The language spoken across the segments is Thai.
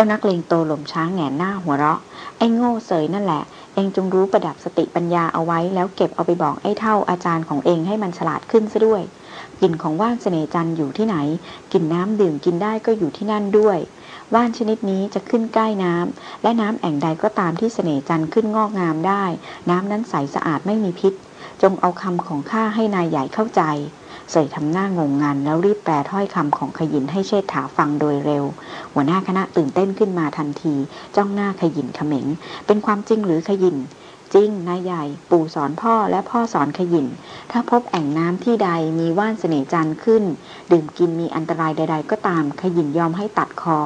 จ้านักเลงโตหล่มช้างแงนหน้าหัวเราะ ไอ้โง่เสยนั่นแหละ เองจงรู้ประดับสติปัญญาเอาไว้ แล้วเก็บเอาไปบอกไอ้เท่าอาจารย์ของเองให้มันฉลาดขึ้นซะด้วยกลิ่นของว่านเสน่จันอยู่ที่ไหนกลิ่นน้ำดื่มกินได้ก็อยู่ที่นั่นด้วย ว่านชนิดนี้จะขึ้นใกล้น้ำและน้ำแอ่งใดก็ตามที่เสน่จันขึ้นงอกงามได้ น้ำนั้นใสสะอาดไม่มีพิษ จงเอาคำของข้าให้นายใหญ่เข้าใจ เสยทำหน้างงงันแล้วรีบแปลถ้อยคำของขยินให้เชษฐาฟังโดยเร็ว หัวหน้าคณะตื่นเต้นขึ้นมาทันที จ้องหน้าขยินเขม็ง เป็นความจริงหรือขยินจริงนายใหญ่ปู่สอนพ่อและพ่อสอนขยินถ้าพบแอ่งน้ำที่ใดมีว่านเสน่จันขึ้น ดื่มกินมีอันตรายใด ๆ ก็ตามขยินยอมให้ตัดคอ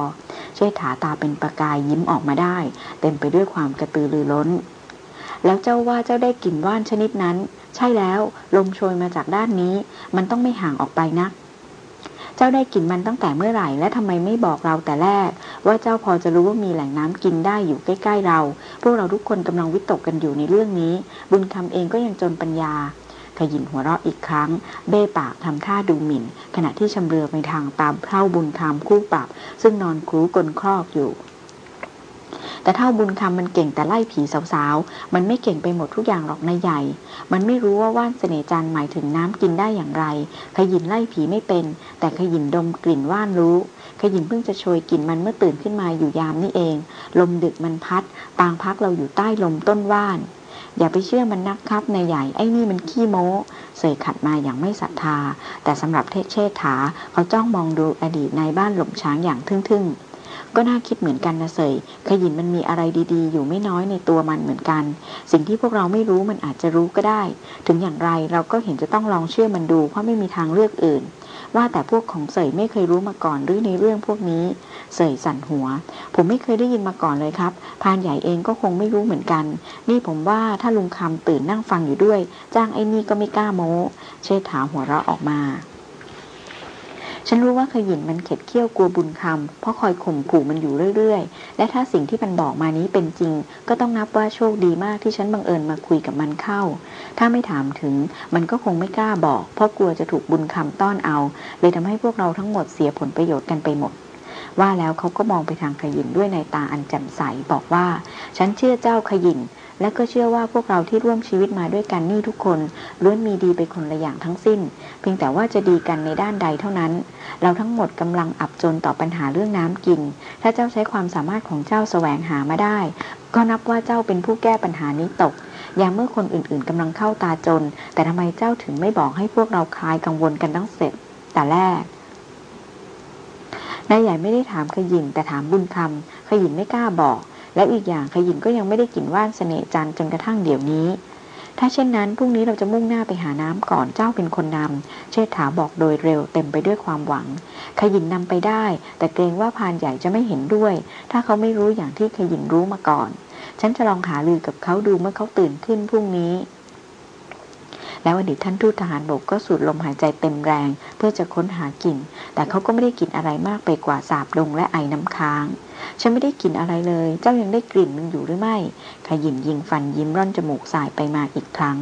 เชษฐาตาเป็นประกายยิ้มออกมาได้ เต็มไปด้วยความกระตือรือร้น แล้วเจ้าว่าเจ้าได้กลิ่นว่านชนิดนั้น ใช่แล้ว ลมโชยมาจากด้านนี้ มันต้องไม่ห่างออกไปนัก เจ้าได้กลิ่นมันตั้งแต่เมื่อไหร่ และทำไมไม่บอกเราแต่แรก ว่าเจ้าพอจะรู้ว่ามีแหล่งน้ำกินได้อยู่ใกล้ ๆ เรา พวกเราทุกคนกำลังวิตกกันอยู่ในเรื่องนี้ บุญคำเองก็ยังจนปัญญาขยินหัวเราะอีกครั้ง เบ้ปากทำท่าดูหมิ่น ขณะที่ชำเรือไปทางตามเท่าบุญคำคู่ปรับ ซึ่งนอนครูกลนครอกอยู่ แต่เท่าบุญคำมันเก่งแต่ไล่ผีสาวๆ มันไม่เก่งไปหมดทุกอย่างหรอกนายใหญ่ มันไม่รู้ว่าว่านเสน่จันหมายถึงน้ำกินได้อย่างไร ขยินไล่ผีไม่เป็น แต่ขยินดมกลิ่นว่านรู้ ขยินเพิ่งจะโชยกลิ่นมันเมื่อตื่นขึ้นมาอยู่ยามนี่เอง ลมดึกมันพัดปางพักเราอยู่ใต้ลมต้นว่าน อย่าไปเชื่อมันนักครับนายใหญ่ ไอ้นี่มันขี้โม้ เสยขัดมาอย่างไม่ศรัทธา แต่สำหรับเทเชษฐาเขาจ้องมองดูอดีตในบ้านหล่มช้างอย่างทึ่งๆ ก็น่าคิดเหมือนกันนะเสยขยินมันมีอะไรดีๆ อยู่ไม่น้อยในตัวมันเหมือนกัน สิ่งที่พวกเราไม่รู้มันอาจจะรู้ก็ได้ ถึงอย่างไรเราก็เห็นจะต้องลองเชื่อมันดู เพราะไม่มีทางเลือกอื่น ว่าแต่พวกของเสยไม่เคยรู้มาก่อนหรือในเรื่องพวกนี้ เสยสั่นหัว ผมไม่เคยได้ยินมาก่อนเลยครับพานใหญ่เองก็คงไม่รู้เหมือนกัน นี่ผมว่าถ้าลุงคำตื่นนั่งฟังอยู่ด้วย จ้างไอ้นี่ก็ไม่กล้าโม้ เชษฐาหัวเราะออกมา ฉันรู้ว่าขยินมันเข็ดเคี้ยวกลัวบุญคำเพราะคอยข่มขู่มันอยู่เรื่อยๆ และถ้าสิ่งที่มันบอกมานี้เป็นจริง ก็ต้องนับว่าโชคดีมากที่ฉันบังเอิญมาคุยกับมันเข้า ถ้าไม่ถามถึง มันก็คงไม่กล้าบอก เพราะกลัวจะถูกบุญคำต้อนเอา เลยทำให้พวกเราทั้งหมดเสียผลประโยชน์กันไปหมดว่าแล้วเขาก็มองไปทางขยินด้วยในตาอันแจ่มใสบอกว่า ฉันเชื่อเจ้าขยิน และก็เชื่อว่าพวกเราที่ร่วมชีวิตมาด้วยกันนี่ทุกคนล้วนมีดีไปคนละอย่างทั้งสิ้น เพียงแต่ว่าจะดีกันในด้านใดเท่านั้น เราทั้งหมดกำลังอับจนต่อปัญหาเรื่องน้ำกิน ถ้าเจ้าใช้ความสามารถของเจ้าแสวงหามาได้ ก็นับว่าเจ้าเป็นผู้แก้ปัญหานี้ตกอย่างเมื่อคนอื่นๆกำลังเข้าตาจน แต่ทำไมเจ้าถึงไม่บอกให้พวกเราคลายกังวลกันตั้งเสร็จแต่แรกนายใหญ่ไม่ได้ถามขยินแต่ถามบุญคำขยินไม่กล้าบอก แล้วอีกอย่างขยินก็ยังไม่ได้กลิ่นว่านเสน่จันจนกระทั่งเดี๋ยวนี้ ถ้าเช่นนั้นพรุ่งนี้เราจะมุ่งหน้าไปหาน้ำก่อนเจ้าเป็นคนนำเชษฐาบอกโดยเร็วเต็มไปด้วยความหวัง ขยินนำไปได้ แต่เกรงว่าพานใหญ่จะไม่เห็นด้วย ถ้าเขาไม่รู้อย่างที่ขยินรู้มาก่อน ฉันจะลองหาลือกับเขาดูเมื่อเขาตื่นขึ้นพรุ่งนี้แล้วอดีตท่านทูตทหารบกก็สูดลมหายใจเต็มแรง เพื่อจะค้นหากลิ่น แต่เขาก็ไม่ได้กลิ่นอะไรมากไปกว่าสาบดงและไอน้ำค้าง ฉันไม่ได้กลิ่นอะไรเลย เจ้ายังได้กลิ่นมันอยู่หรือไม่ขยินยิงฟันยิ้มร่อนจมูกสายไปมาอีกครั้ง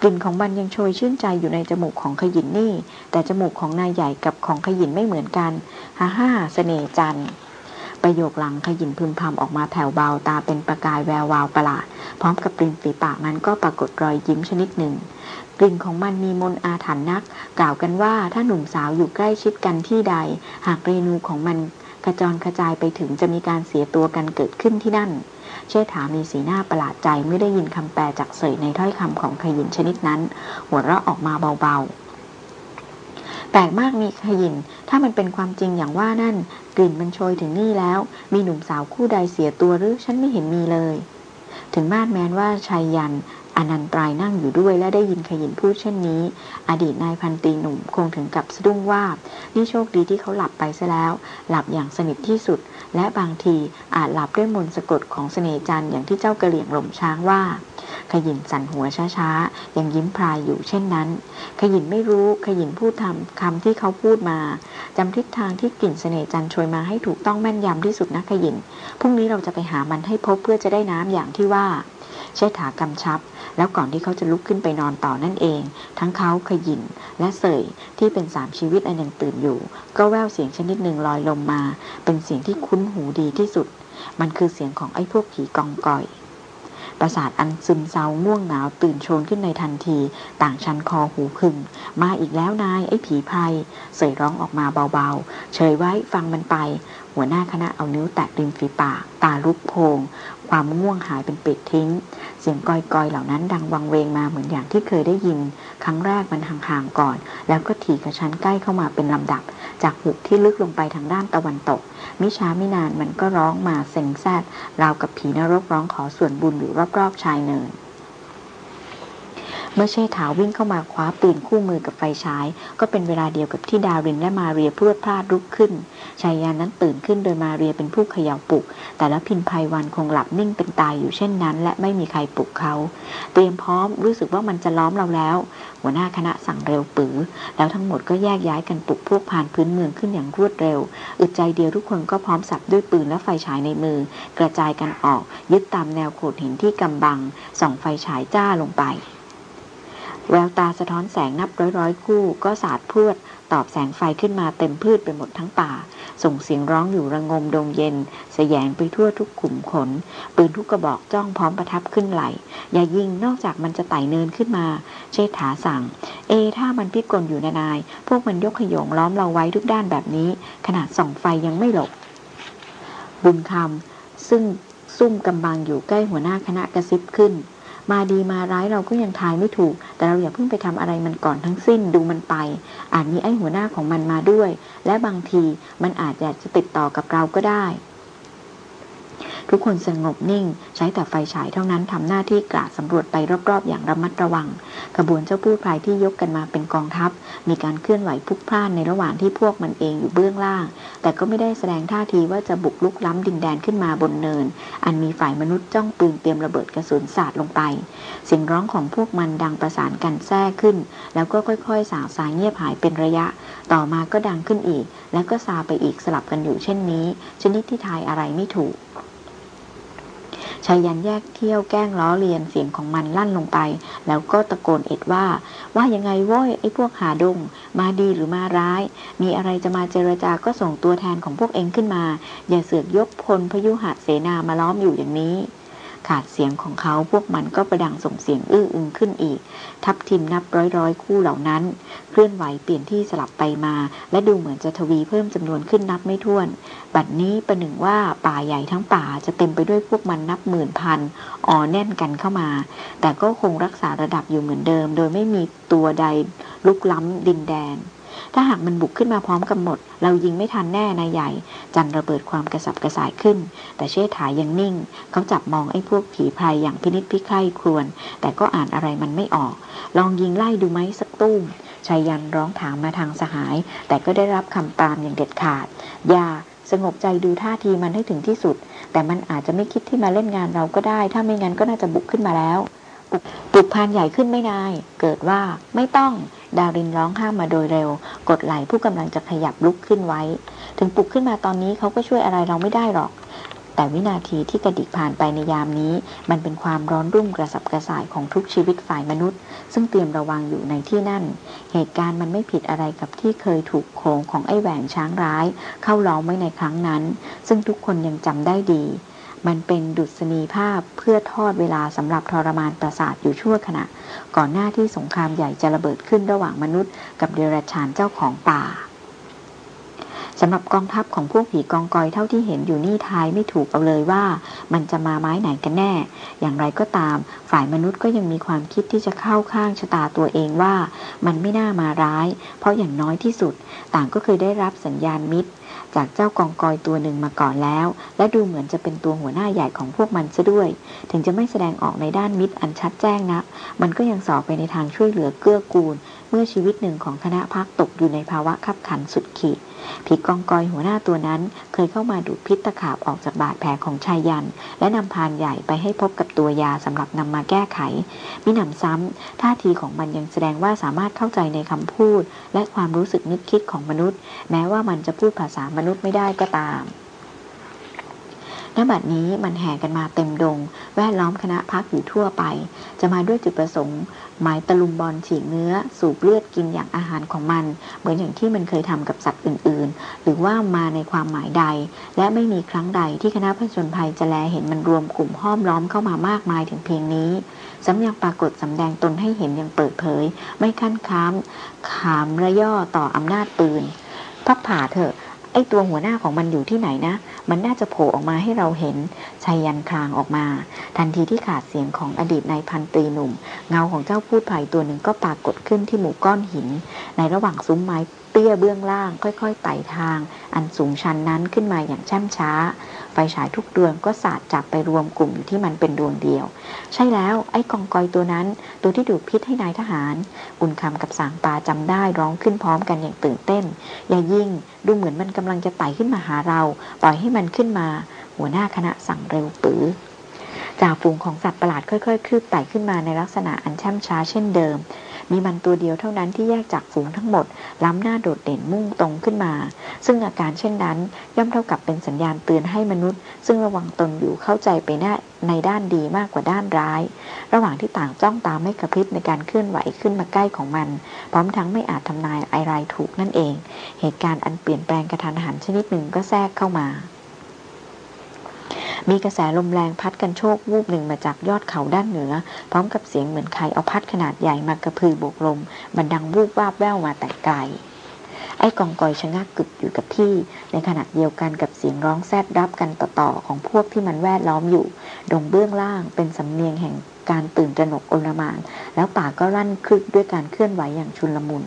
กลิ่นของมันยังโชยชื่นใจอยู่ในจมูกของขยินนี่ แต่จมูกของนายใหญ่กับของขยินไม่เหมือนกัน ฮ่าฮ่าเสน่จันประโยคหลังขยินพึมพำออกมาแผ่วเบาตาเป็นประกายแวววาวประหลาด พร้อมกับปริมฝีปากนั้นก็ปรากฏรอยยิ้มชนิดหนึ่งกลิ่นของมันมีมนอาถรรพ์นัก กล่าวกันว่าถ้าหนุ่มสาวอยู่ใกล้ชิดกันที่ใด หากเรนูของมัน กระจรกระจายไปถึงจะมีการเสียตัวกันเกิดขึ้นที่นั่น เชษฐามีสีหน้าประหลาดใจเมื่อได้ยินคำแปลจากเสยในถ้อยคำของขยินชนิดนั้น หัวเราะออกมาเบาๆ แปลกมากมีขยิน ถ้ามันเป็นความจริงอย่างว่านั่น กลิ่นมันโชยถึงนี่แล้ว มีหนุ่มสาวคู่ใดเสียตัวหรือฉันไม่เห็นมีเลย ถึงมาดแม้นว่าชายยัน อนันตรายนั่งอยู่ด้วยและได้ยินขยินพูดเช่นนี้ อดีตนายพันตีหนุ่มคงถึงกับสะดุ้งว่านี่โชคดีที่เขาหลับไปซะแล้ว หลับอย่างสนิทที่สุด และบางทีอาจหลับด้วยมนต์สะกดของเสน่จันอย่างที่เจ้ากระเหลี่ยงหล่มช้างว่า ขยินสั่นหัวช้าๆ ยังยิ้มพรายอยู่เช่นนั้น ขยินไม่รู้ขยินพูดทำคำที่เขาพูดมาจำทิศทางที่กลิ่นเสน่จันช่วยมาให้ถูกต้องแม่นยำที่สุดนะขยินพรุ่งนี้เราจะไปหามันให้พบเพื่อจะได้น้ำอย่างที่ว่า เชษฐากำชับ แล้วก่อนที่เขาจะลุกขึ้นไปนอนต่อนั่นเอง ทั้งเขาขยินและเสยที่เป็นสามชีวิตอันยังตื่นอยู่ ก็แววเสียงชนิดหนึ่งลอยลมมา เป็นเสียงที่คุ้นหูดีที่สุด มันคือเสียงของไอ้พวกผีกองก่อยประสาทอันซึมเศร้าง่วงหนาวตื่นโชนขึ้นในทันที ต่างชันคอหูคึง มาอีกแล้วนายไอ้ผีพายเสยร้องออกมาเบาๆ เฉยไว้ฟังมันไป หัวหน้าคณะเอานิ้วแตะริมฝีปาก ตาลุกโพง ความง่วงหายเป็นปิดทิ้ง เสียงกอยๆเหล่านั้นดังวังเวงมาเหมือนอย่างที่เคยได้ยิน ครั้งแรกมันห่างๆก่อน แล้วก็ถี่กระชั้นใกล้เข้ามาเป็นลำดับ จากหุบที่ลึกลงไปทางด้านตะวันตก มิช้าไม่นานมันก็ร้องมาเซ็งแซดราวกับผีนรกร้องขอส่วนบุญอยู่รอบๆชายเนิน เมื่อเชษฐาวิ่งเข้ามาคว้าปืนคู่มือกับไฟฉาย ก็เป็นเวลาเดียวกับที่ดารินและมาเรียพรวดพลาดลุกขึ้นชายานนั้นตื่นขึ้นโดยมาเรียเป็นผู้เขย่าปลุก แต่ละพินภัยวันคงหลับนิ่งเป็นตายอยู่เช่นนั้น และไม่มีใครปลุกเขา เตรียมพร้อมรู้สึกว่ามันจะล้อมเราแล้ว หัวหน้าคณะสั่งเร็วปือ แล้วทั้งหมดก็แยกย้ายกันปลุกพวกผ่านพื้นเมืองขึ้นอย่างรวดเร็ว อึดใจเดียวทุกคนก็พร้อมสับด้วยปืนและไฟฉายในมือ กระจายกันออก ยึดตามแนวโขดหินที่กำบังส่องไฟฉายจ้าลงไป แววตาสะท้อนแสงนับร้อยร้อยคู่ ก็สาดพูดตอบแสงไฟขึ้นมาเต็มพืชไปหมดทั้งป่า ส่งเสียงร้องอยู่ระงมดงเย็นสยงไปทั่วทุกขุมขน ปืนทุกกระบอกจ้องพร้อมประทับขึ้นไหล อย่ายิงนอกจากมันจะไต่เนินขึ้นมา เชษฐาสั่ง เอ ถ้ามันพิกลอยู่นนาย พวกมันยกขยงล้อมเราไว้ทุกด้านแบบนี้ ขนาดส่องไฟยังไม่หลบ บุญคำซึ่งซุ่มกำบังอยู่ใกล้หัวหน้าคณะกระซิบขึ้น มาดีมาร้ายเราก็ยังทายไม่ถูก แต่เราอย่าเพิ่งไปทำอะไรมันก่อนทั้งสิ้นดูมันไป อาจมีไอ้หัวหน้าของมันมาด้วย และบางทีมันอาจจะติดต่อกับเราก็ได้ ทุกคนสงบนิ่ง ใช้แต่ไฟฉายเท่านั้นทำหน้าที่กราดสำรวจไปรอบๆ อย่างระมัดระวังขบวนเจ้าพูดพายที่ยกกันมาเป็นกองทัพ มีการเคลื่อนไหวพุกพล่านในระหว่างที่พวกมันเองอยู่เบื้องล่าง แต่ก็ไม่ได้แสดงท่าทีว่าจะบุกลุกล้ำดินแดนขึ้นมาบนเนิน อันมีฝ่ายมนุษย์จ้องปืนเตรียมระเบิดกระสุนสาดลงไป เสียงร้องของพวกมันดังประสานกันแท้ขึ้น แล้วก็ค่อยๆ สาวสายเงียบหายเป็นระยะ ต่อมาก็ดังขึ้นอีก แล้วก็ซาไปอีกสลับกันอยู่เช่นนี้ ชนิดที่ทายอะไรไม่ถูก ชายันแยกเที่ยวแกล้งล้อเลียนเสียงของมันลั่นลงไป แล้วก็ตะโกนเอ็ดว่า ว่ายังไงโว้ยไอ้พวกหาดง มาดีหรือมาร้าย มีอะไรจะมาเจรจาก็ส่งตัวแทนของพวกเองขึ้นมา อย่าเสือกยกพลพยุหะเสนามาล้อมอยู่อย่างนี้ ขาดเสียงของเขาพวกมันก็ประดังส่งเสียงอื้ออึงขึ้นอีก ทับทิมนับร้อยร้อยคู่เหล่านั้น เคลื่อนไหวเปลี่ยนที่สลับไปมา และดูเหมือนจะทวีเพิ่มจำนวนขึ้นนับไม่ถ้วน บัดนี้ประหนึ่งว่าป่าใหญ่ทั้งป่าจะเต็มไปด้วยพวกมันนับหมื่นพันอ่อแน่นกันเข้ามา แต่ก็คงรักษาระดับอยู่เหมือนเดิม โดยไม่มีตัวใดลุกล้ำดินแดน ถ้าหากมันบุกขึ้นมาพร้อมกันหมด เรายิงไม่ทันแน่นายใหญ่ จันระเบิดความกระสับกระส่ายขึ้น แต่เชษฐายังนิ่ง เขาจับมองไอ้พวกผีพายอย่างพินิษพิไข่ครวน แต่ก็อ่านอะไรมันไม่ออก ลองยิงไล่ดูไหมสักตุ้มชายยันร้องถามมาทางสหาย แต่ก็ได้รับคำตามอย่างเด็ดขาดอย่าสงบใจดูท่าทีมันให้ถึงที่สุด แต่มันอาจจะไม่คิดที่มาเล่นงานเราก็ได้ ถ้าไม่งั้นก็น่าจะบุกขึ้นมาแล้วปลุกพานใหญ่ขึ้นไม่นาย เกิดว่าไม่ต้อง ดารินร้องห้ามมาโดยเร็ว กดไหลผู้กำลังจะขยับลุกขึ้นไว้ ถึงปลุกขึ้นมาตอนนี้เขาก็ช่วยอะไรเราไม่ได้หรอก แต่วินาทีที่กระดิกผ่านไปในยามนี้ มันเป็นความร้อนรุ่มกระสับกระส่ายของทุกชีวิตฝ่ายมนุษย์ ซึ่งเตรียมระวังอยู่ในที่นั่น เหตุการณ์มันไม่ผิดอะไรกับที่เคยถูกโขงของไอ้แหวงช้างร้าย เข้าล้อมไว้ในครั้งนั้น ซึ่งทุกคนยังจำได้ดี มันเป็นดุษณีภาพเพื่อทอดเวลาสำหรับทรมานประสาทอยู่ชั่วขณะ ก่อนหน้าที่สงครามใหญ่จะระเบิดขึ้นระหว่างมนุษย์ กับเดรัจฉานเจ้าของป่าสำหรับกองทัพของพวกผีกองกอยเท่าที่เห็นอยู่นี่ทายไม่ถูกเอาเลยว่า มันจะมาไม้ไหนกันแน่ อย่างไรก็ตาม ฝ่ายมนุษย์ก็ยังมีความคิดที่จะเข้าข้างชะตาตัวเองว่า มันไม่น่ามาร้าย เพราะอย่างน้อยที่สุด ต่างก็เคยได้รับสัญญาณมิตร จากเจ้ากองกอยตัวหนึ่งมาก่อนแล้ว และดูเหมือนจะเป็นตัวหัวหน้าใหญ่ของพวกมันซะด้วย ถึงจะไม่แสดงออกในด้านมิตรอันชัดแจ้งนะมันก็ยังสอบไปในทางช่วยเหลือเกื้อกูล เมื่อชีวิตหนึ่งของคณะพักตกอยู่ในภาวะขับขันสุดขีดผีกองกอยหัวหน้าตัวนั้นเคยเข้ามาดูดพิษตะขาบออกจากบาดแผลของชายยัน และนำพานใหญ่ไปให้พบกับตัวยาสำหรับนำมาแก้ไข มิหนำซ้ำท่าทีของมันยังแสดงว่าสามารถเข้าใจในคำพูด และความรู้สึกนึกคิดของมนุษย์ แม้ว่ามันจะพูดภาษามนุษย์ไม่ได้ก็ตาม ณบัดนี้มันแห่กันมาเต็มดง แวดล้อมคณะพักอยู่ทั่วไป จะมาด้วยจุดประสงค์ หมายตะลุมบอลฉีกเนื้อ สูบเลือดกินอย่างอาหารของมัน เหมือนอย่างที่มันเคยทำกับสัตว์อื่นๆ หรือว่ามาในความหมายใด และไม่มีครั้งใดที่คณะผจญภัยจะแลเห็นมันรวมกลุ่มห้อมล้อมเข้ามามากมายถึงเพียงนี้ซ้ำยังปรากฏสำแดงตนให้เห็นอย่างเปิดเผย ไม่ขั้นค้ามขามระย่อต่ออำนาจปืนพักผ่าเถอะ ไอ้ตัวหัวหน้าของมันอยู่ที่ไหนนะ มันน่าจะโผล่ออกมาให้เราเห็นชัยยันคลางออกมา ทันทีที่ขาดเสียงของอดีตนายพันตรีหนุ่ม เงาของเจ้าพูดไผ่ตัวหนึ่งก็ปรากฏขึ้นที่หมู่ก้อนหิน ในระหว่างซุ้มไม้เตี้ยเบื้องล่าง ค่อยๆไต่ทาง อันสูงชันนั้นขึ้นมาอย่างช่มช้า ไฟฉายทุกดวงก็สาดจับไปรวมกลุ่มอยู่ที่มันเป็นดวงเดียว ใช่แล้วไอ้กองกอยตัวนั้น ตัวที่ดูดพิษให้นายทหาร บุญคำกับสางปาจำได้ร้องขึ้นพร้อมกันอย่างตื่นเต้น อย่ายิ่งดูเหมือนมันกำลังจะไต่ขึ้นมาหาเรา ปล่อยให้มันขึ้นมา หัวหน้าคณะสั่งเร็วปือจากฝูงของสัตว์ประหลาดค่อยๆคืบไต่ขึ้นมาในลักษณะอันช่ำช้าเช่นเดิม มีมันตัวเดียวเท่านั้นที่แยกจากฝูงทั้งหมด ล้ำหน้าโดดเด่นมุ่งตรงขึ้นมา ซึ่งอาการเช่นนั้น ย่อมเท่ากับเป็นสัญญาณเตือนให้มนุษย์ ซึ่งระวังตนอยู่เข้าใจไปหน้าในด้านดีมากกว่าด้านร้าย ระหว่างที่ต่างจ้องตามไม่กระพริบในการเคลื่อนไหวขึ้นมาใกล้ของมัน พร้อมทั้งไม่อาจทำนายอะไรถูกนั่นเอง เหตุการณ์อันเปลี่ยนแปลงกระทันหันชนิดหนึ่งก็แทรกเข้ามา มีกระแสลมแรงพัดกันโชกวูบหนึ่งมาจากยอดเขาด้านเหนือ พร้อมกับเสียงเหมือนใครเอาพัดขนาดใหญ่มากระพือโบกลมมันดังวูบวาบแววมาแต่ไกลไอ้กองกอยชะงักกึกอยู่กับที่ ในขณะเดียวกันกับเสียงร้องแซดรับกันต่อๆของพวกที่มันแวดล้อมอยู่ ดงเบื้องล่างเป็นสำเนียงแห่งการตื่นตระหนกโอลมาน แล้วป่าก็รั่นคลึกด้วยการเคลื่อนไหวอย่างชุนลมุน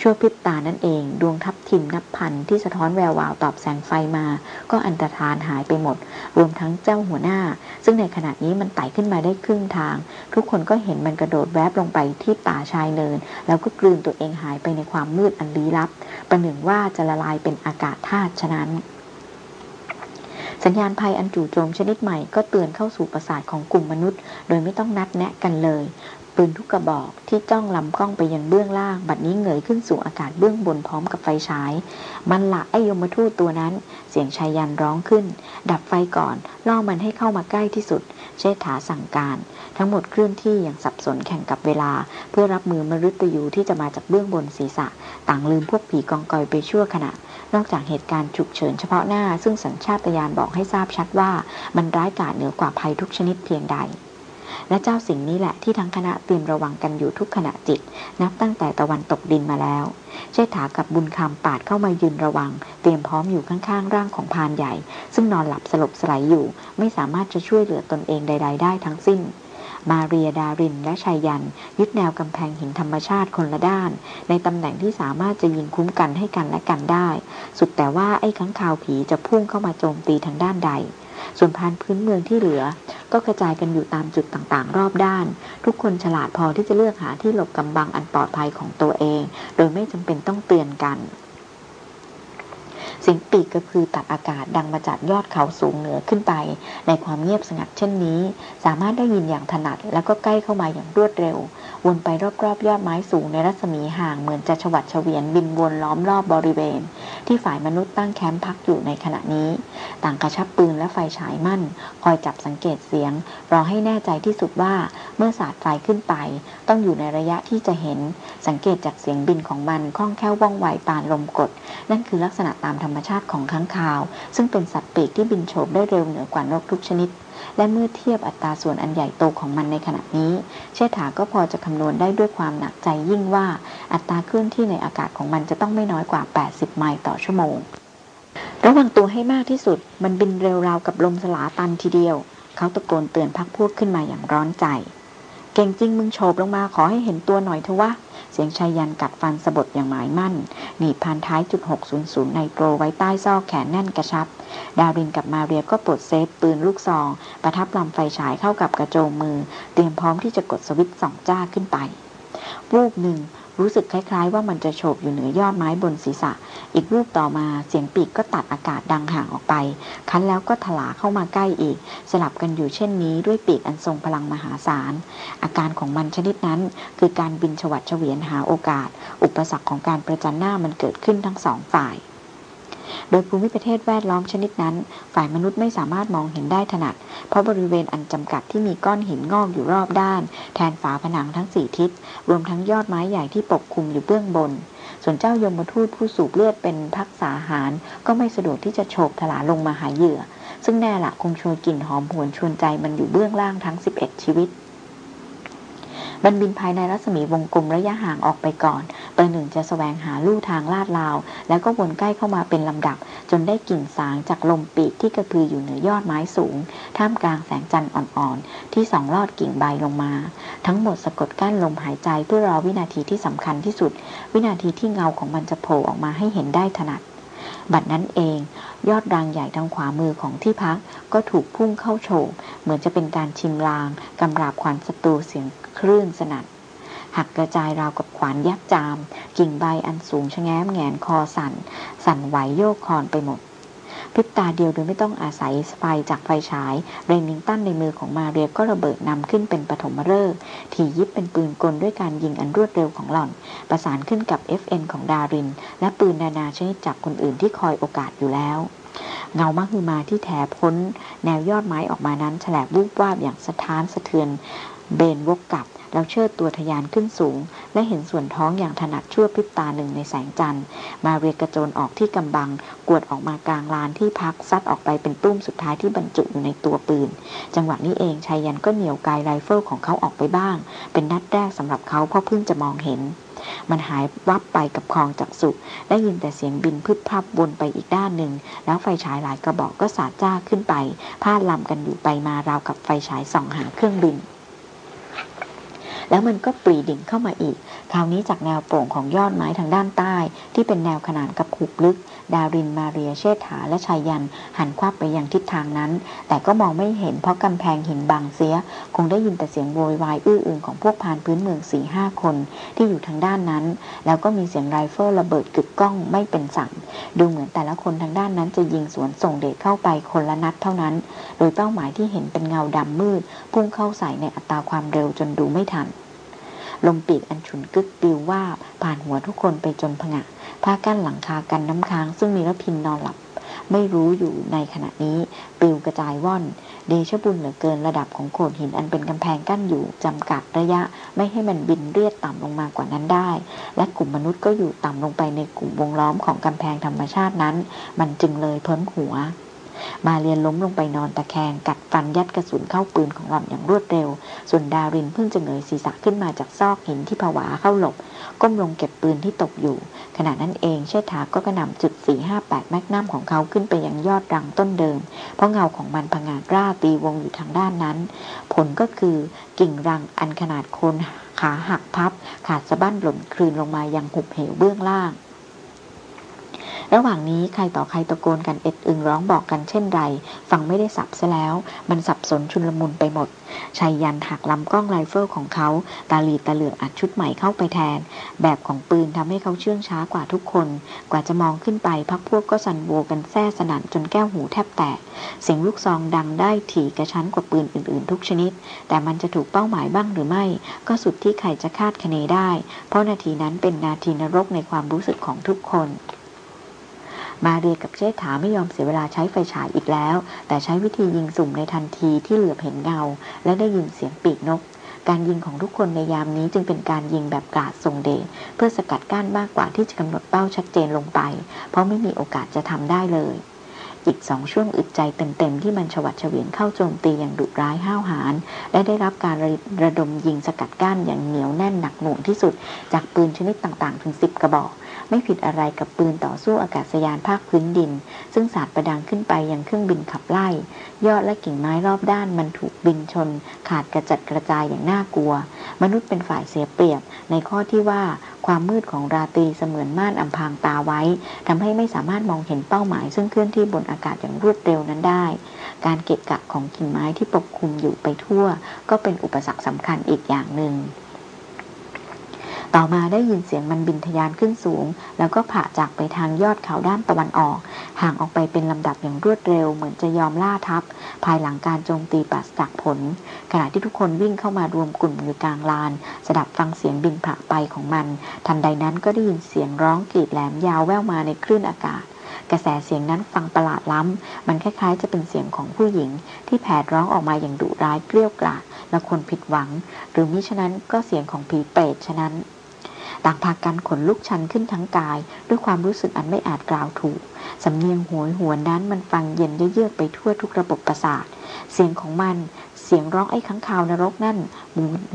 ชั่วพริบตานั่นเอง ดวงทับทิมนับพันที่สะท้อนแวววาวตอบแสงไฟมา ก็อันตรธานหายไปหมด รวมทั้งเจ้าหัวหน้า ซึ่งในขณะนี้มันไต่ขึ้นมาได้ครึ่งทาง ทุกคนก็เห็นมันกระโดดแวบลงไปที่ป่าชายเนิน แล้วก็กลืนตัวเองหายไปในความมืดอันลี้ลับ ประหนึ่งว่าจะละลายเป็นอากาศธาตุฉะนั้นสัญญาณภัยอันจู่โจมชนิดใหม่ก็เตือนเข้าสู่ประสาทของกลุ่มมนุษย์ โดยไม่ต้องนัดแนะกันเลย ปืนทุกกระบอกที่จ้องลำกล้องไปยังเบื้องล่าง บัดนี้เงยขึ้นสู่อากาศเบื้องบนพร้อมกับไฟฉาย มันละไอยมทูตตัวนั้น เสียงชายยันร้องขึ้น ดับไฟก่อน ล่อมันให้เข้ามาใกล้ที่สุด เชษฐาสั่งการ ทั้งหมดเคลื่อนที่อย่างสับสนแข่งกับเวลา เพื่อรับมือมฤตยูที่จะมาจากเบื้องบนศีรษะ ต่างลืมพวกผีกองกอยไปชั่วขณะนอกจากเหตุการณ์ฉุกเฉินเฉพาะหน้า ซึ่งสัญชาตญาณบอกให้ทราบชัดว่า มันร้ายกาจเหนือกว่าภัยทุกชนิดเพียงใด และเจ้าสิ่งนี้แหละที่ทั้งคณะเตรียมระวังกันอยู่ทุกขณะจิต นับตั้งแต่ตะวันตกดินมาแล้ว เชษฐากับบุญคำปาดเข้ามายืนระวัง เตรียมพร้อมอยู่ข้างๆ ร่างของพานใหญ่ ซึ่งนอนหลับสลบสลายอยู่ ไม่สามารถจะช่วยเหลือตนเองใด ๆ ได้ทั้งสิ้นมาเรียดารินและชายยัน ยึดแนวกำแพงหินธรรมชาติคนละด้าน ในตำแหน่งที่สามารถจะยิงคุ้มกันให้กันและกันได้ สุดแต่ว่าไอ้ข้างคาวผีจะพุ่งเข้ามาโจมตีทางด้านใด ส่วนพานพื้นเมืองที่เหลือ ก็กระจายกันอยู่ตามจุดต่างๆ รอบด้าน ทุกคนฉลาดพอที่จะเลือกหาที่หลบกำบังอันปลอดภัยของตัวเอง โดยไม่จำเป็นต้องเตือนกัน สียงปีกกระพือตัดอากาศดังมาจากยอดเขาสูงเหนือขึ้นไป ในความเงียบสงัดเช่นนี้ สามารถได้ยินอย่างถนัดแล้วก็ใกล้เข้ามาอย่างรวดเร็ว วนไปรอบๆ ยอดไม้สูงในรัศมีห่างเหมือนจะฉวัดเฉวียนบินวนล้อมรอบบริเวณ ที่ฝ่ายมนุษย์ตั้งแคมป์พักอยู่ในขณะนี้ ต่างกระชับปืนและไฟฉายมั่น คอยจับสังเกตเสียง รอให้แน่ใจที่สุดว่าเมื่อสาดไฟขึ้นไป ต้องอยู่ในระยะที่จะเห็น สังเกตจากเสียงบินของมันคล่องแคล่วว่องไวปานลมกด นั่นคือลักษณะตามธรรมชาติของค้างคาว ซึ่งเป็นสัตว์ปีกที่บินโฉบได้เร็วเหนือกว่านกทุกชนิด และเมื่อเทียบอัตราส่วนอันใหญ่โตของมันในขณะนี้ เชษฐาก็พอจะคำนวณได้ด้วยความหนักใจยิ่งว่าอัตราเคลื่อนที่ในอากาศของมันจะต้องไม่น้อยกว่า 80 ไมล์ต่อชั่วโมง ระวังตัวให้มากที่สุด มันบินเร็วราวกับลมสลาตันทีเดียว เขาตะโกนเตือนพักพวกขึ้นมาอย่างร้อนใจ เก่งจริงมึงโฉบลงมาขอให้เห็นตัวหน่อยเถอะวะ สียงชายยันกัดฟันสะบดอย่างหมายมั่น หนีบพันท้ายจุด600ในโปรไว้ใต้ซอกแขนแน่นกระชับ ดาวรินกับมาเรียก็ปลดเซฟปืนลูกซอง ประทับลำไฟฉายเข้ากับกระโจมมือ เตรียมพร้อมที่จะกดสวิตช์ส่องจ้าขึ้นไป วูบหนึ่ง รู้สึกคล้ายๆ ว่ามันจะโฉบอยู่เหนือยอดไม้บนศีรษะ อีกรูปต่อมาเสียงปีกก็ตัดอากาศดังห่างออกไป คั้นแล้วก็ถลาเข้ามาใกล้อีก สลับกันอยู่เช่นนี้ด้วยปีกอันทรงพลังมหาศาล อาการของมันชนิดนั้น คือการบินฉวัดเฉวียนหาโอกาส อุปสรรคของการประจันหน้ามันเกิดขึ้นทั้งสองฝ่าย โดยภูมิประเทศแวดล้อมชนิดนั้น ฝ่ายมนุษย์ไม่สามารถมองเห็นได้ถนัด เพราะบริเวณอันจำกัดที่มีก้อนหินงอกอยู่รอบด้าน แทนฝาผนังทั้งสี่ทิศ รวมทั้งยอดไม้ใหญ่ที่ปกคลุมอยู่เบื้องบน ส่วนเจ้ายมทูตผู้สูบเลือดเป็นพักษาหาร ก็ไม่สะดวกที่จะโฉบถลาลงมาหาเหยื่อ ซึ่งแน่ละคงชวนกลิ่นหอมหวนชวนใจมันอยู่เบื้องล่างทั้ง 11 ชีวิตมันบินภายในรัศมีวงกลมระยะห่างออกไปก่อน ประหนึ่งจะสแสวงหาลู่ทางลาดลาว แล้วก็วนใกล้เข้ามาเป็นลำดับ จนได้กลิ่นสางจากลมปีกที่กระพืออยู่เหนือยอดไม้สูง ท่ามกลางแสงจันทร์อ่อนๆ ที่ส่องลอดกิ่งใบลงมา ทั้งหมดสะกดกั้นลมหายใจเพื่อรอวินาทีที่สำคัญที่สุด วินาทีที่เงาของมันจะโผล่ออกมาให้เห็นได้ถนัด บัดนั้นเอง ยอดรังใหญ่ทางขวามือของที่พักก็ถูกพุ่งเข้าโฉบเหมือนจะเป็นการชิมลางกำราบขวัญศัตรูเสียงคลื่นสนั่น หักกระจายราวกับขวานยักจาม กิ่งใบอันสูงชะแง้มแงนคอสัน่น สั่นไหวโยกคอนไปหมดพิบตาเดียวโดยไม่ต้องอาศัยไฟจากไฟฉายเรนิงตันในมือของมาเรียก็ระเบิดนำขึ้นเป็นปฐมฤกษ์ที่ยิบเป็นปืนกลด้วยการยิงอันรวดเร็วของหล่อน ประสานขึ้นกับ FN ของดาริน และปืนนานาชนิดจากคนอื่นที่คอยโอกาสอยู่แล้วเงามากคือมาที่แถพ้น แนวยอดไม้ออกมานั้นแฉลบวูบวาบอย่างสะท้านสะเทือน เบนวกกลับ แล้วเชิดตัวทยานขึ้นสูง และเห็นส่วนท้องอย่างถนัดชั่วพริบตาหนึ่งในแสงจันทร์ มาเรียกระโจนออกที่กำบัง กวดออกมากลางลานที่พักซัดออกไปเป็นตุ้มสุดท้ายที่บรรจุอยู่ในตัวปืน จังหวะนี้เองชายยันก็เหนี่ยวกายไรเฟิลของเขาออกไปบ้าง เป็นนัดแรกสำหรับเขาเพราะเพิ่งจะมองเห็นมันหายวับไปกับคลองจักสุได้ยินแต่เสียงบินพึบพับวนไปอีกด้านหนึ่ง แล้วไฟฉายหลายกระบอกก็สาดจ้าขึ้นไปพาดลำกันอยู่ไปมาราวกับไฟฉายส่องหาเครื่องบิน แล้วมันก็ปรีดิ่งเข้ามาอีก คราวนี้จากแนวโป่งของยอดไม้ทางด้านใต้ ที่เป็นแนวขนานกับขุบลึก ดารินมาเรียเชษฐาและชายยัน หันควับไปยังทิศทางนั้น แต่ก็มองไม่เห็นเพราะกำแพงหินบังเสีย คงได้ยินแต่เสียงโวยวายอื้ออึงของพวกพานพื้นเมืองสี่ห้าคน ที่อยู่ทางด้านนั้น แล้วก็มีเสียงไรเฟิลระเบิดกึกก้องไม่เป็นสั่ง ดูเหมือนแต่ละคนทางด้านนั้นจะยิงสวนส่งเดชเข้าไปคนละนัดเท่านั้น โดยเป้าหมายที่เห็นเป็นเงาดำมืด พุ่งเข้าใส่ในอัตราความเร็วจนดูไม่ทัน ลมปีกอันฉุนกึกปิวว่าผ่านหัวทุกคนไปจนผงะผ้ากั้นหลังคากันน้ำค้างซึ่งมีรพินนอนหลับ ไม่รู้อยู่ในขณะนี้ปิวกระจายว่อน เดชบุญเหลือเกินระดับของโขดหินอันเป็นกำแพงกั้นอยู่จำกัดระยะไม่ให้มันบินเรียดต่ำลงมากว่านั้นได้ และกลุ่มมนุษย์ก็อยู่ต่ำลงไปในกลุ่มวงล้อมของกำแพงธรรมชาตินั้น มันจึงเลยพ้นหัว มาเรียนล้มลงไปนอนตะแคง กัดฟันยัดกระสุนเข้าปืนของหล่อนอย่างรวดเร็ว ส่วนดารินเพิ่งจะเงยศีรษะขึ้นมาจากซอกหินที่ผวาเข้าหลบ ก้มลงเก็บปืนที่ตกอยู่ ขณะนั้นเองเชษฐาก็กระหน่ำจุด 458 แมกนัมของเขาขึ้นไปยังยอดรังต้นเดิม เพราะเงาของมันพงาดร่าตีวงอยู่ทางด้านนั้น ผลก็คือกิ่งรังอันขนาดโคนขาหักพับ ขาดสะบั้นหล่นครืนลงมายังหุบเหวเบื้องล่าง ระหว่างนี้ใครต่อใครตะโกนกันเอ็ดอึงร้องบอกกันเช่นไร ฟังไม่ได้ศัพท์ซะแล้ว มันสับสนชุลมุนไปหมดไชยยันต์หักลำกล้องไรเฟิลของเขาตาลีตาเหลือกอัดชุดใหม่เข้าไปแทน แบบของปืนทำให้เขาเชื่องช้ากว่าทุกคน กว่าจะมองขึ้นไปพรรคพวกก็ซัลโวกันแซ่สนั่นจนแก้วหูแทบแตกเสียงลูกซองดังได้ถี่กระชั้นกว่าปืนอื่นๆ ทุกชนิด แต่มันจะถูกเป้าหมายบ้างหรือไม่ ก็สุดที่ใครจะคาดคะเนได้ เพราะนาทีนั้นเป็นนาทีนรกในความรู้สึกของทุกคน มาเรียกับเชษฐาไม่ยอมเสียเวลาใช้ไฟฉายอีกแล้ว แต่ใช้วิธียิงสุ่มในทันทีที่เหลือเห็นเงา และได้ยินเสียงปีกนก การยิงของทุกคนในยามนี้จึงเป็นการยิงแบบกาดทรงเดชเพื่อสกัดกั้นมากกว่าที่จะกำหนดเป้าชัดเจนลงไป เพราะไม่มีโอกาสจะทำได้เลยอีกสองช่วงอึดใจเต็มๆที่มันฉวัดเฉวียนเข้าโจมตีอย่างดุร้ายห้าวหาญและได้รับการระระดมยิงสกัดกั้นอย่างเหนียวแน่นหนักหน่วงที่สุด จากปืนชนิดต่างๆ ถึงสิบกระบอก ไม่ผิดอะไรกับปืนต่อสู้อากาศยานภาคพื้นดิน ซึ่งสาดประดังขึ้นไปยังเครื่องบินขับไล่ ยอดและกิ่งไม้รอบด้านมันถูกบินชน ขาดกระจัดกระจายอย่างน่ากลัว มนุษย์เป็นฝ่ายเสียเปรียบ ในข้อที่ว่าความมืดของราตรีเสมือนม่านอำพรางตาไว้ทำให้ไม่สามารถมองเห็นเป้าหมาย ซึ่งเคลื่อนที่บนอากาศอย่างรวดเร็วนั้นได้ การเกะกะของกิ่งไม้ที่ปกคลุมอยู่ไปทั่ว ก็เป็นอุปสรรคสำคัญอีกอย่างหนึ่ง ต่อมาได้ยินเสียงมันบินทยานขึ้นสูง แล้วก็ผ่าจากไปทางยอดเขาด้านตะวันออก ห่างออกไปเป็นลำดับอย่างรวดเร็วเหมือนจะยอมล่าทับ ภายหลังการโจมตีปัสจากผล ขณะที่ทุกคนวิ่งเข้ามารวมกลุ่มอยู่กลางลาน สดับฟังเสียงบินผ่าไปของมัน ทันใดนั้นก็ได้ยินเสียงร้องกรีดแหลมยาวแว่วมาในคลื่นอากาศกระแสเสียงนั้นฟังประหลาดล้ำ มันคล้ายๆ จะเป็นเสียงของผู้หญิง ที่แผดร้องออกมาอย่างดุร้ายเกลี้ยกล่อมและคนผิดหวัง หรือมิฉะนั้นก็เสียงของผีเปรตฉะนั้น ต่างพากันขนลุกชันขึ้นทั้งกาย ด้วยความรู้สึกอันไม่อาจกล่าวถูก สำเนียงหวยหวนนั้นมันฟังเย็นเยือกไปทั่วทุกระบบประสาท เสียงของมันเสียงร้องไอ้ข้างคาวนรกนั่น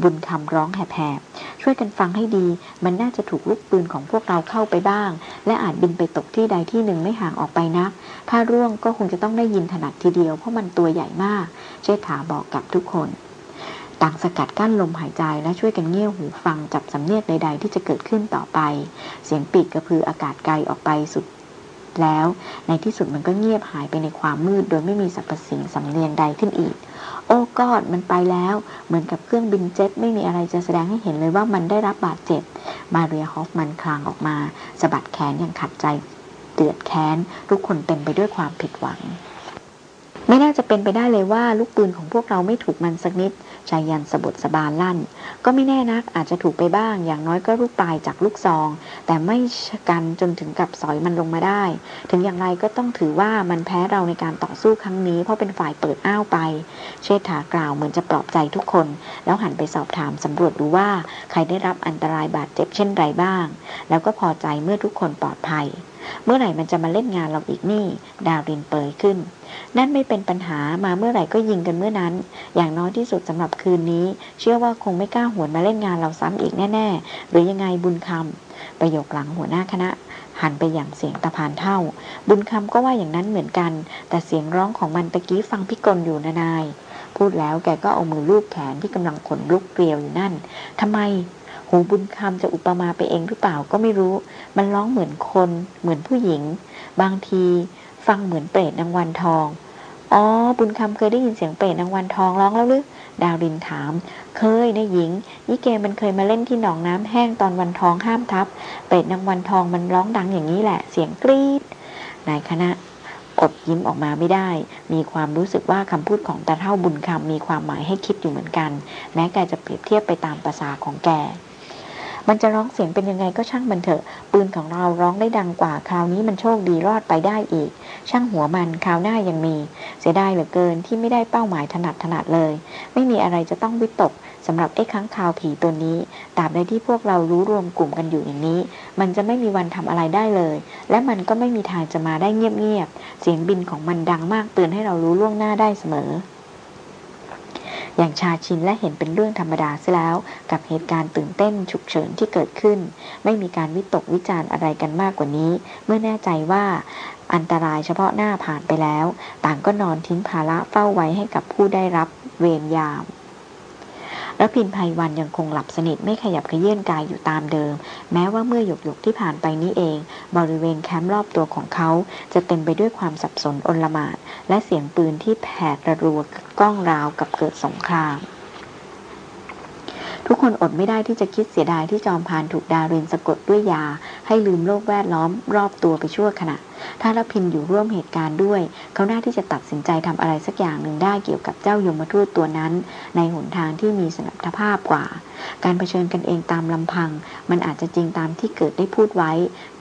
บุญคำร้องแหบๆช่วยกันฟังให้ดี มันน่าจะถูกลูกปืนของพวกเราเข้าไปบ้าง และอาจบินไปตกที่ใดที่หนึ่งไม่ห่างออกไปนัก ถ้าร่วงก็คงจะต้องได้ยินถนัดทีเดียวเพราะมันตัวใหญ่มาก เชษฐาบอกกับทุกคน ต่างสกัดกั้นลมหายใจและช่วยกันเงี่ยวหูฟังจับสำเนียกใด ๆ ที่จะเกิดขึ้นต่อไป เสียงปีกกระพืออากาศไกลออกไปสุด แล้วในที่สุดมันก็เงียบหายไปในความมืด โดยไม่มีสรรพสิ่งสำเนียงใดขึ้นอีก โอ้กอดมันไปแล้ว เหมือนกับเครื่องบินเจ็ตไม่มีอะไรจะแสดงให้เห็นเลยว่ามันได้รับบาดเจ็บ มาเรียฮอฟมันคลางออกมาสะบัดแขนอย่างขัดใจเตือดแค้นทุกคนเต็มไปด้วยความผิดหวัง ไม่น่าจะเป็นไปได้เลยว่าลูกปืนของพวกเราไม่ถูกมันสักนิดชายยันสะบดสะบานลั่น ก็ไม่แน่นักอาจจะถูกไปบ้าง อย่างน้อยก็ลูกปลายจากลูกซอง แต่ไม่ชกันจนถึงกับสอยมันลงมาได้ ถึงอย่างไรก็ต้องถือว่ามันแพ้เราในการต่อสู้ครั้งนี้ เพราะเป็นฝ่ายเปิดอ้าวไป เชษฐากล่าวเหมือนจะปลอบใจทุกคน แล้วหันไปสอบถามสำรวจดูว่าใครได้รับอันตรายบาดเจ็บเช่นไรบ้าง แล้วก็พอใจเมื่อทุกคนปลอดภัย เมื่อไหร่มันจะมาเล่นงานเราอีกนี่ ดาวรินเปยขึ้น นั่นไม่เป็นปัญหามาเมื่อไหร่ก็ยิงกันเมื่อนั้น อย่างน้อยที่สุดสำหรับคืนนี้ เชื่อว่าคงไม่กล้าหวนมาเล่นงานเราซ้ำอีกแน่ ๆ หรือยังไงบุญคำประโยคหลังหัวหน้าคณะ หันไปอย่างเสียงตะพานเท่า บุญคำก็ว่าอย่างนั้นเหมือนกัน แต่เสียงร้องของมันตะกี้ฟังพิกลอยู่นานายพูดแล้วแกก็เอามือลูบแขนที่กำลังขนลุกเกลียวอยู่นั่นทำไมหูบุญคำจะอุปมาไปเองหรือเปล่าก็ไม่รู้ มันร้องเหมือนคน เหมือนผู้หญิง บางที ฟังเหมือนเปรตนางวันทอง อ๋อ บุญคำเคยได้ยินเสียงเปรตนางวันทองร้องแล้วหรือ ดาวรินถาม เคยนะหญิงยี่เกมันเคยมาเล่นที่หนองน้ำแห้งตอนวันทองห้ามทับ เปรตนางวันทองมันร้องดังอย่างนี้แหละ เสียงกรีด นายคณะอดยิ้มออกมาไม่ได้ มีความรู้สึกว่าคำพูดของตาเท่าบุญคำมีความหมายให้คิดอยู่เหมือนกัน แม้แกจะเปรียบเทียบไปตามภาษาของแก มันจะร้องเสียงเป็นยังไงก็ช่างมันเถอะ ปืนของเราร้องได้ดังกว่า คราวนี้มันโชคดีรอดไปได้อีก ช่างหัวมันคราวหน้ายังมี เสียดายเหลือเกินที่ไม่ได้เป้าหมายถนัดถนัดเลย ไม่มีอะไรจะต้องวิตกสำหรับไอ้ค้างคาวผีตัวนี้ตราบใดที่พวกเรารู้รวมกลุ่มกันอยู่อย่างนี้ มันจะไม่มีวันทำอะไรได้เลย และมันก็ไม่มีทางจะมาได้เงียบๆเสียงบินของมันดังมากเตือนให้เรารู้ล่วงหน้าได้เสมอ อย่างชาชินและเห็นเป็นเรื่องธรรมดาเสียแล้ว กับเหตุการณ์ตื่นเต้นฉุกเฉินที่เกิดขึ้น ไม่มีการวิตกวิจารณ์อะไรกันมากกว่านี้ เมื่อแน่ใจว่าอันตรายเฉพาะหน้าผ่านไปแล้ว ต่างก็นอนทิ้งภาระเฝ้าไว้ให้กับผู้ได้รับเวรยาม แล้วพินภัยวันยังคงหลับสนิทไม่ขยับขยื่นกายอยู่ตามเดิม แม้ว่าเมื่อหยกหยกที่ผ่านไปนี้เอง บริเวณแคมป์รอบตัวของเขา จะเต็มไปด้วยความสับสนอนลมานและเสียงปืนที่แผดระรัวก้องราวกับเกิดสงคราม ทุกคนอดไม่ได้ที่จะคิดเสียดายที่จอมพานถูกดารินสะกดด้วยยา ให้ลืมโลกแวดล้อมรอบตัวไปชั่วขณะ ถ้าละพินอยู่ร่วมเหตุการณ์ด้วย เขาหน้าที่จะตัดสินใจทำอะไรสักอย่างหนึ่งได้เกี่ยวกับเจ้ายมทูตตัวนั้น ในหนทางที่มีสมรรถภาพกว่า การเผชิญกันเองตามลำพัง มันอาจจะจริงตามที่เกิดได้พูดไว้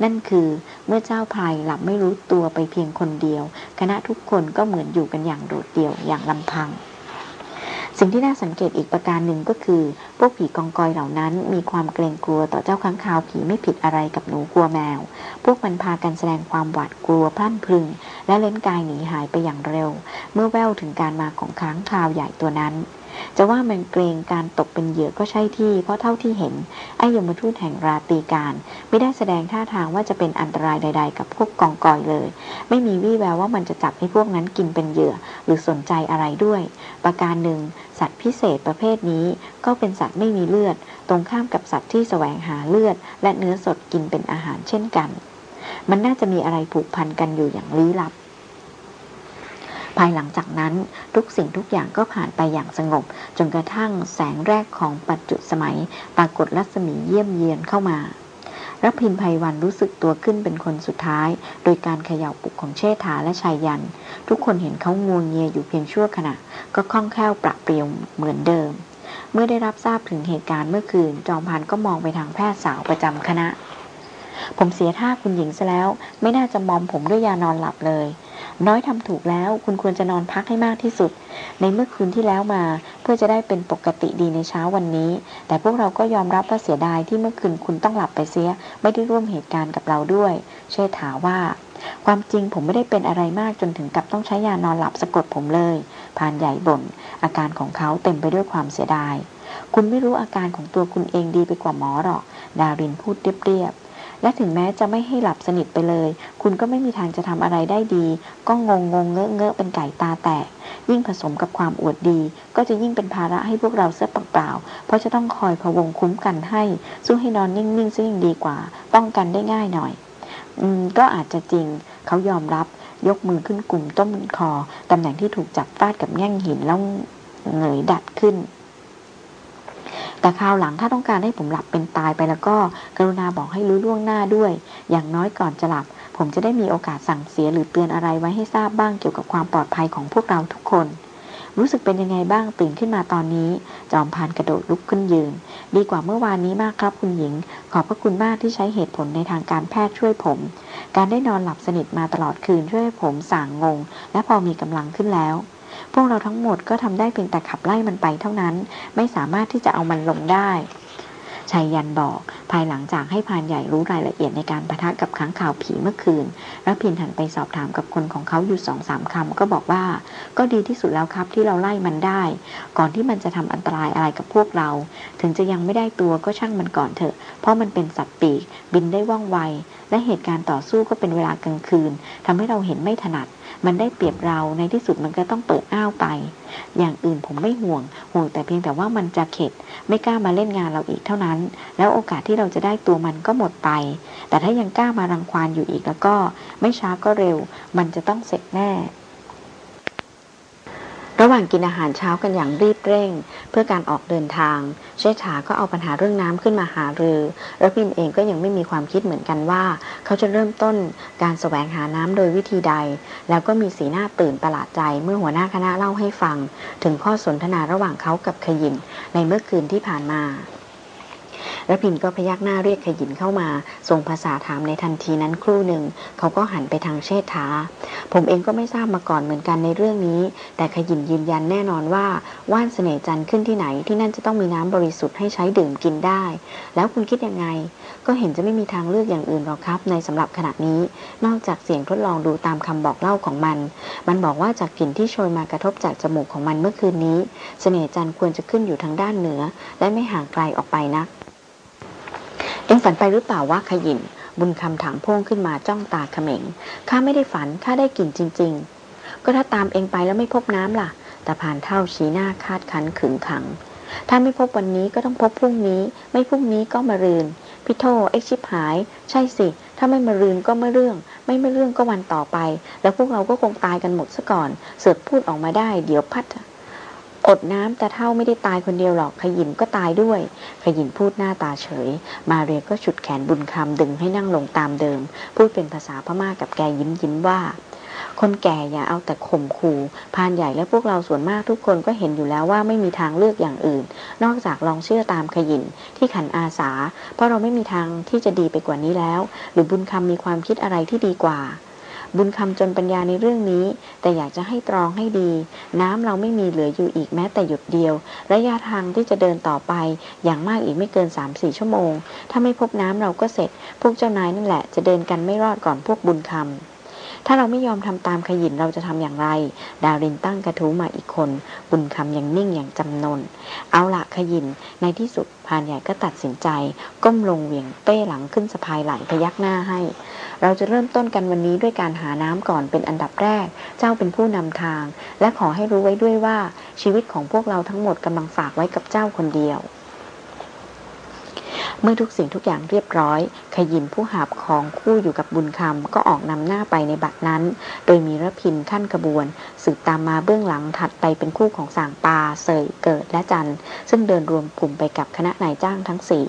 นั่นคือเมื่อเจ้าพายหลับไม่รู้ตัวไปเพียงคนเดียว คณะทุกคนก็เหมือนอยู่กันอย่างโดดเดี่ยวอย่างลำพัง สิ่งที่น่าสังเกตอีกประการหนึ่งก็คือ พวกผีกองกอยเหล่านั้น มีความเกรงกลัวต่อเจ้าค้างคาวผีไม่ผิดอะไรกับหนูกลัวแมว พวกมันพากันแสดงความหวาดกลัวพลั่นพลึง และเล่นกายหนีหายไปอย่างเร็ว เมื่อแววถึงการมาของค้างคาวใหญ่ตัวนั้น จะว่ามันเกรงการตกเป็นเหยื่อก็ใช่ที่ เพราะเท่าที่เห็น ไอ้ยมทูตแห่งราตีการไม่ได้แสดงท่าทางว่าจะเป็นอันตรายใด ๆ กับพวกกองกอยเลย ไม่มีวี่แววว่ามันจะจับให้พวกนั้นกินเป็นเหยื่อ หรือสนใจอะไรด้วย ประการหนึ่ง สัตว์พิเศษประเภทนี้ ก็เป็นสัตว์ไม่มีเลือด ตรงข้ามกับสัตว์ที่แสวงหาเลือด และเนื้อสดกินเป็นอาหารเช่นกัน มันน่าจะมีอะไรผูกพันกันอยู่อย่างลี้ลับ ภายหลังจากนั้นทุกสิ่งทุกอย่างก็ผ่านไปอย่างสงบ จนกระทั่งแสงแรกของปัจจุสมัย ปรากฏรัศมีเยี่ยมเยียนเข้ามารับพินภัยวันรู้สึกตัวขึ้นเป็นคนสุดท้าย โดยการเขย่าปลุกของเชษฐาและชายยัน ทุกคนเห็นเขางวงเงียอยู่เพียงชั่วขณะ ก็คล่องแคล่วปรับเปลี่ยนเหมือนเดิม เมื่อได้รับทราบถึงเหตุการณ์เมื่อคืน จอมพันก็มองไปทางแพทย์สาวประจำคณะ ผมเสียท่าคุณหญิงซะแล้ว ไม่น่าจะมอมผมด้วยยานอนหลับเลย น้อยทำถูกแล้ว คุณควรจะนอนพักให้มากที่สุด ในเมื่อคืนที่แล้วมา เพื่อจะได้เป็นปกติดีในเช้าวันนี้ แต่พวกเราก็ยอมรับว่าเสียดายที่เมื่อคืนคุณต้องหลับไปเสีย ไม่ได้ร่วมเหตุการณ์กับเราด้วย เชษฐาว่า ความจริงผมไม่ได้เป็นอะไรมากจนถึงกับต้องใช้ยานอนหลับสะกดผมเลยพานใหญ่บน่นอาการของเขาเต็มไปด้วยความเสียดาย คุณไม่รู้อาการของตัวคุณเองดีไปกว่าหมอหรอก ดารินพูดเรียบ และถึงแม้จะไม่ให้หลับสนิทไปเลย คุณก็ไม่มีทางจะทำอะไรได้ดี ก็งงงงเงอะเงอะเป็นไก่ตาแตก ยิ่งผสมกับความอวดดี ก็จะยิ่งเป็นภาระให้พวกเราเสียเปล่าๆเพราะจะต้องคอยพะวงคุ้มกันให้ สู้ให้นอนนิ่งๆซะยิ่งดีกว่า ป้องกันได้ง่ายหน่อย อืม ก็อาจจะจริง เขายอมรับ ยกมือขึ้นกลุ่มต้มคอตำแหน่งที่ถูกจับฟาดกับแง่งหินแล้วเหงยดัดขึ้น แต่คราวหลังถ้าต้องการให้ผมหลับเป็นตายไปแล้วก็ กรุณาบอกให้รู้ล่วงหน้าด้วย อย่างน้อยก่อนจะหลับ ผมจะได้มีโอกาสสั่งเสียหรือเตือนอะไรไว้ให้ทราบบ้างเกี่ยวกับความปลอดภัยของพวกเราทุกคน รู้สึกเป็นยังไงบ้างตื่นขึ้นมาตอนนี้ จอมพานกระโดดลุกขึ้นยืน ดีกว่าเมื่อวานนี้มากครับคุณหญิง ขอบพระคุณมากที่ใช้เหตุผลในทางการแพทย์ช่วยผม การได้นอนหลับสนิทมาตลอดคืนช่วยให้ผมสางงง และพอมีกำลังขึ้นแล้ว พวกเราทั้งหมดก็ทำได้เพียงแต่ขับไล่มันไปเท่านั้น ไม่สามารถที่จะเอามันลงได้ชายยันบอก ภายหลังจากให้พานใหญ่รู้รายละเอียดในการประทะกับค้างข่าวผีเมื่อคืนแล้วพินหันไปสอบถามกับคนของเขาอยู่สองสามคำก็บอกว่า ก็ดีที่สุดแล้วครับที่เราไล่มันได้ ก่อนที่มันจะทำอันตรายอะไรกับพวกเรา ถึงจะยังไม่ได้ตัวก็ช่างมันก่อนเถอะ เพราะมันเป็นสัตว์ปีก บินได้ว่องไว และเหตุการณ์ต่อสู้ก็เป็นเวลากลางคืนทำให้เราเห็นไม่ถนัด มันได้เปรียบเราในที่สุดมันก็ต้องเปิดอ้าวไป อย่างอื่นผมไม่ห่วง ห่วงแต่เพียงแต่ว่ามันจะเข็ด ไม่กล้ามาเล่นงานเราอีกเท่านั้น แล้วโอกาสที่เราจะได้ตัวมันก็หมดไป แต่ถ้ายังกล้ามารังควานอยู่อีกแล้วก็ ไม่ช้าก็เร็ว มันจะต้องเสร็จแน่ ระหว่างกินอาหารเช้ากันอย่างรีบเร่ง เพื่อการออกเดินทาง เชษฐาก็เอาปัญหาเรื่องน้ำขึ้นมาหารือระพินเองก็ยังไม่มีความคิดเหมือนกันว่า เขาจะเริ่มต้นการสแสวงหาน้ำโดยวิธีใด แล้วก็มีสีหน้าตื่นประหลาดใจเมื่อหัวหน้าคณะเล่าให้ฟัง ถึงข้อสนทนาระหว่างเขากับขยินในเมื่อคืนที่ผ่านมา ระพินก็พยักหน้าเรียกขยินเข้ามาส่งภาษาถามในทันทีนั้นครู่หนึ่ง เขาก็หันไปทางเชษฐา ผมเองก็ไม่ทราบมาก่อนเหมือนกันในเรื่องนี้ แต่ขยินยืนยันแน่นอนว่าว่านเสน่จันทร์ขึ้นที่ไหนที่นั่นจะต้องมีน้ำบริสุทธิ์ให้ใช้ดื่มกินได้ แล้วคุณคิดยังไง ก็เห็นจะไม่มีทางเลือกอย่างอื่นหรอกครับ ในสำหรับขณะนี้ นอกจากเสียงทดลองดูตามคำบอกเล่าของมัน มันบอกว่าจากกลิ่นที่โชยมากระทบจากจมูกของมันเมื่อคืนนี้ เสน่จันทร์ควรจะขึ้นอยู่ทางด้านเหนือ และไม่ห่างไกลออกไปนัก เอ็งฝันไปหรือเปล่าว่าขยินบุญคำถามพ่งขึ้นมาจ้องตาเขม็งข้าไม่ได้ฝันข้าได้กลิ่นจริง ๆ ก็ถ้าตามเองไปแล้วไม่พบน้ำล่ะแต่ผ่านเท่าชี้หน้าคาดคันขึงขัง ถ้าไม่พบวันนี้ก็ต้องพบพรุ่งนี้ ไม่พรุ่งนี้ก็มารืนพิโทเอ็กชิบหาย ใช่สิ ถ้าไม่มารืนก็ไม่เรื่อง ไม่ไม่เรื่องก็วันต่อไป แล้วพวกเราก็คงตายกันหมดซะก่อน เสือกพูดออกมาได้ เดี๋ยวพัด อดน้ำแต่เท่าไม่ได้ตายคนเดียวหรอกขยินก็ตายด้วย ขยินพูดหน้าตาเฉย มาเรียก็ฉุดแขนบุญคำดึงให้นั่งลงตามเดิม พูดเป็นภาษาพม่ากับแกยิ้มยิ้มว่า คนแก่อย่าเอาแต่ข่มขู่พานใหญ่และพวกเราส่วนมากทุกคนก็เห็นอยู่แล้วว่าไม่มีทางเลือกอย่างอื่น นอกจากลองเชื่อตามขยินที่ขันอาสา เพราะเราไม่มีทางที่จะดีไปกว่านี้แล้ว หรือบุญคำมีความคิดอะไรที่ดีกว่า บุญคำจนปัญญาในเรื่องนี้ แต่อยากจะให้ตรองให้ดี น้ำเราไม่มีเหลืออยู่อีกแม้แต่หยดเดียว ระยะทางที่จะเดินต่อไป อย่างมากอีกไม่เกิน3่ชั่วโมง ถ้าไม่พบน้ำเราก็เสร็จ พวกเจ้านายนั่นแหละ จะเดินกันไม่รอดก่อนพวกบุญคำ ถ้าเราไม่ยอมทำตามขยินเราจะทำอย่างไร ดารินตั้งกระทู้มาอีกคน บุญคำยังนิ่งอย่างจำนน เอาละขยิน ในที่สุดพานใหญ่ก็ตัดสินใจ ก้มลงเหวี่ยงเป้หลังขึ้นสะพายไหลพยักหน้าให้ เราจะเริ่มต้นกันวันนี้ด้วยการหาน้ำก่อนเป็นอันดับแรก เจ้าเป็นผู้นำทาง และขอให้รู้ไว้ด้วยว่าชีวิตของพวกเราทั้งหมดกำลังฝากไว้กับเจ้าคนเดียว เมื่อทุกสิ่งทุกอย่างเรียบร้อย ขยินผู้หาบของคู่อยู่กับบุญคำก็ออกนำหน้าไปในบัดนั้น โดยมีระพินขั้นขบวน สืบตามมาเบื้องหลังถัดไปเป็นคู่ของสางปาเสยเกิดและจันซึ่งเดินรวมกลุ่มไปกับคณะนายจ้างทั้งสี่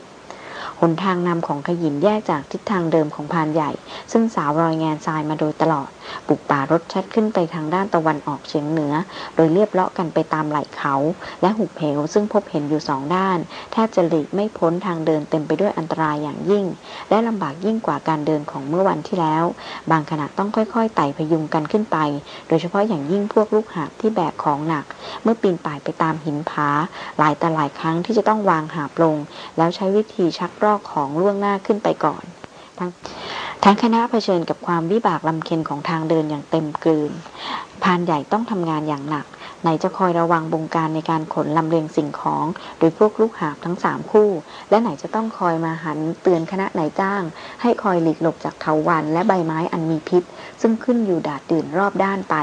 นทางนำของขยินแยกจากทิศทางเดิมของพานใหญ่ ซึ่งสาวรอยแงนทรายมาโดยตลอด บุกป่ารถชัดขึ้นไปทางด้านตะวันออกเฉียงเหนือ โดยเรียบเลาะกันไปตามไหล่เขา และหุบเหวซึ่งพบเห็นอยู่สองด้านแทบจะหลีกไม่พ้นทางเดินเต็มไปด้วยอันตรายอย่างยิ่ง และลำบากยิ่งกว่าการเดินของเมื่อวันที่แล้ว บางขณะต้องค่อยๆไต่พยุงกันขึ้นไป โดยเฉพาะอย่างยิ่งพวกลูกหาบที่แบกของหนัก เมื่อปีนป่ายไปตามหินผาหลายแต่หลายครั้งที่จะต้องวางหาบลง แล้วใช้วิธีชักรอของล่วงหน้าขึ้นไปก่อนทั้งทั้งคณะเผชิญกับความวิบากลำเค็นของทางเดินอย่างเต็มกลืน พานใหญ่ต้องทำงานอย่างหนัก ไหนจะคอยระวังบงการในการขนลำเลียงสิ่งของ โดยพวกลูกหาบทั้งสามคู่ และไหนจะต้องคอยมาหันเตือนคณะนายจ้าง ให้คอยหลีกหลบจากเถาวันและใบไม้อันมีพิษ ซึ่งขึ้นอยู่ดาดดื่นรอบด้านไป